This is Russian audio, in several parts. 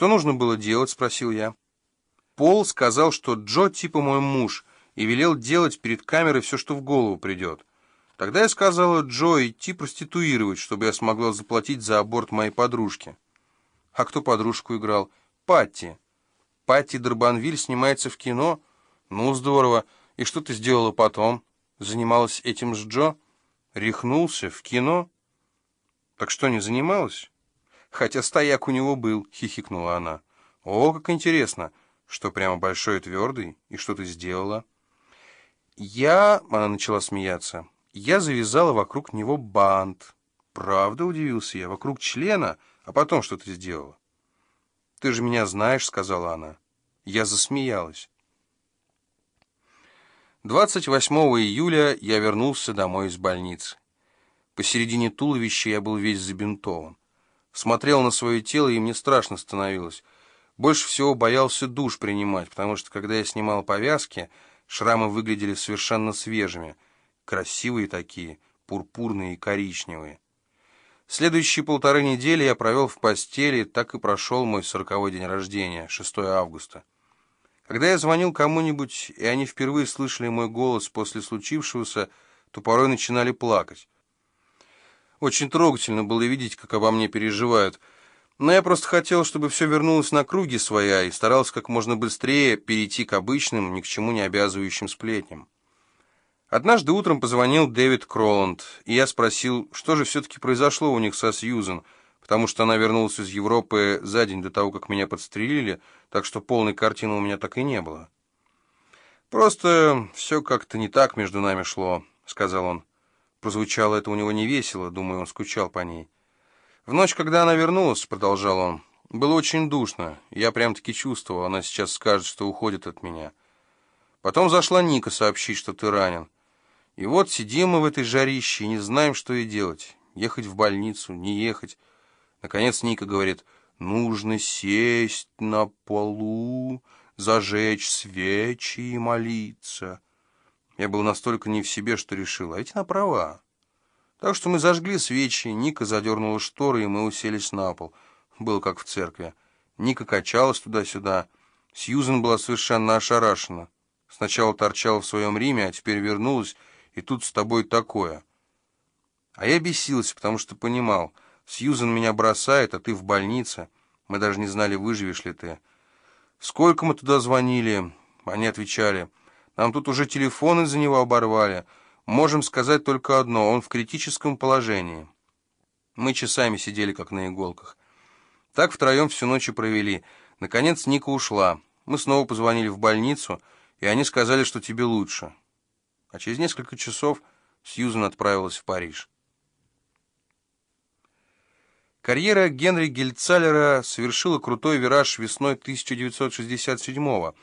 «Что нужно было делать?» — спросил я. Пол сказал, что Джо типа мой муж, и велел делать перед камерой все, что в голову придет. Тогда я сказала Джо идти проституировать, чтобы я смогла заплатить за аборт моей подружки. А кто подружку играл? Патти. Патти Дарбанвиль снимается в кино? Ну, здорово. И что ты сделала потом? Занималась этим с Джо? Рехнулся в кино? Так что, не занималась? Хотя стояк у него был, хихикнула она. О, как интересно. Что, прямо большой и твердый? И что ты сделала? Я... Она начала смеяться. Я завязала вокруг него бант. Правда, удивился я, вокруг члена, а потом что ты сделала? Ты же меня знаешь, сказала она. Я засмеялась. 28 июля я вернулся домой из больницы. Посередине туловища я был весь забинтован. Смотрел на свое тело, и мне страшно становилось. Больше всего боялся душ принимать, потому что, когда я снимал повязки, шрамы выглядели совершенно свежими — красивые такие, пурпурные и коричневые. Следующие полторы недели я провел в постели, так и прошел мой сороковой день рождения, 6 августа. Когда я звонил кому-нибудь, и они впервые слышали мой голос после случившегося, то порой начинали плакать. Очень трогательно было видеть, как обо мне переживают. Но я просто хотел, чтобы все вернулось на круги своя, и старался как можно быстрее перейти к обычным, ни к чему не обязывающим сплетням. Однажды утром позвонил Дэвид Кроланд, и я спросил, что же все-таки произошло у них со Сьюзен, потому что она вернулась из Европы за день до того, как меня подстрелили, так что полной картины у меня так и не было. «Просто все как-то не так между нами шло», — сказал он. Прозвучало это у него невесело, думаю, он скучал по ней. «В ночь, когда она вернулась», — продолжал он, — «было очень душно. Я прям-таки чувствовал, она сейчас скажет, что уходит от меня. Потом зашла Ника сообщить, что ты ранен». И вот сидим мы в этой жарище и не знаем, что и делать. Ехать в больницу, не ехать. Наконец Ника говорит, нужно сесть на полу, зажечь свечи и молиться. Я был настолько не в себе, что решил, а ведь она права. Так что мы зажгли свечи, Ника задернула шторы, и мы уселись на пол. Было как в церкви. Ника качалась туда-сюда. Сьюзен была совершенно ошарашена. Сначала торчала в своем Риме, а теперь вернулась и тут с тобой такое. А я бесился, потому что понимал, Сьюзен меня бросает, а ты в больнице. Мы даже не знали, выживешь ли ты. Сколько мы туда звонили? Они отвечали, нам тут уже телефон из-за него оборвали. Можем сказать только одно, он в критическом положении. Мы часами сидели, как на иголках. Так втроем всю ночь и провели. Наконец Ника ушла. Мы снова позвонили в больницу, и они сказали, что тебе лучше а через несколько часов Сьюзен отправилась в Париж. Карьера Генри Гельцалера совершила крутой вираж весной 1967-го,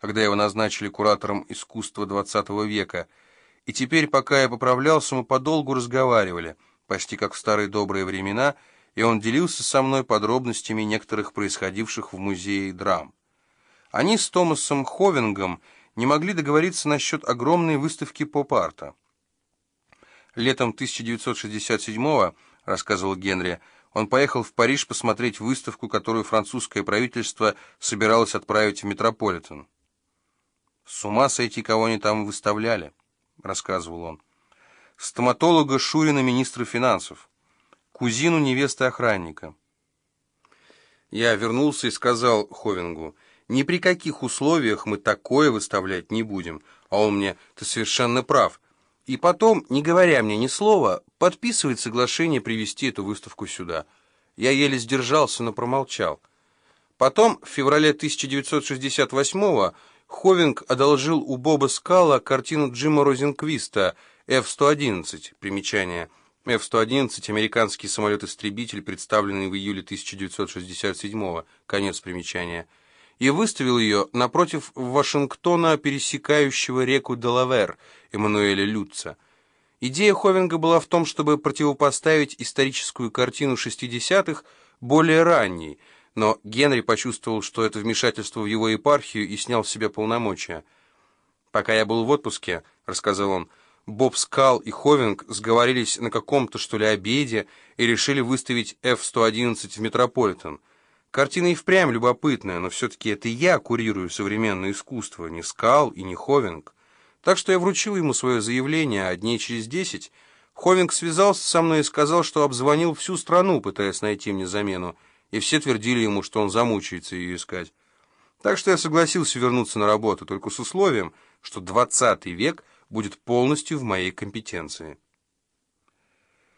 когда его назначили куратором искусства XX века, и теперь, пока я поправлялся, мы подолгу разговаривали, почти как в старые добрые времена, и он делился со мной подробностями некоторых происходивших в музее драм. Они с Томасом Ховингом не могли договориться насчет огромной выставки поп-арта. Летом 1967-го, рассказывал Генри, он поехал в Париж посмотреть выставку, которую французское правительство собиралось отправить в Метрополитен. «С ума сойти, кого они там выставляли», — рассказывал он. «Стоматолога Шурина, министра финансов, кузину невесты охранника». Я вернулся и сказал Ховингу, ни при каких условиях мы такое выставлять не будем. А он мне, ты совершенно прав. И потом, не говоря мне ни слова, подписывает соглашение привести эту выставку сюда. Я еле сдержался, но промолчал. Потом, в феврале 1968-го, Ховинг одолжил у Боба Скала картину Джима Розенквиста F-111, примечание. F-111 – американский самолет-истребитель, представленный в июле 1967-го, конец примечания и выставил ее напротив Вашингтона, пересекающего реку Делавер, Эммануэля Люца. Идея Ховинга была в том, чтобы противопоставить историческую картину 60-х более ранней, но Генри почувствовал, что это вмешательство в его епархию и снял с себя полномочия. «Пока я был в отпуске», — рассказал он, — Боб Скал и Ховинг сговорились на каком-то, что ли, обеде и решили выставить F-111 в Метрополитен — Картина и впрямь любопытная, но все-таки это я курирую современное искусство, не Скал и не Ховинг. Так что я вручил ему свое заявление, а дней через десять Ховинг связался со мной и сказал, что обзвонил всю страну, пытаясь найти мне замену, и все твердили ему, что он замучается ее искать. Так что я согласился вернуться на работу, только с условием, что двадцатый век будет полностью в моей компетенции.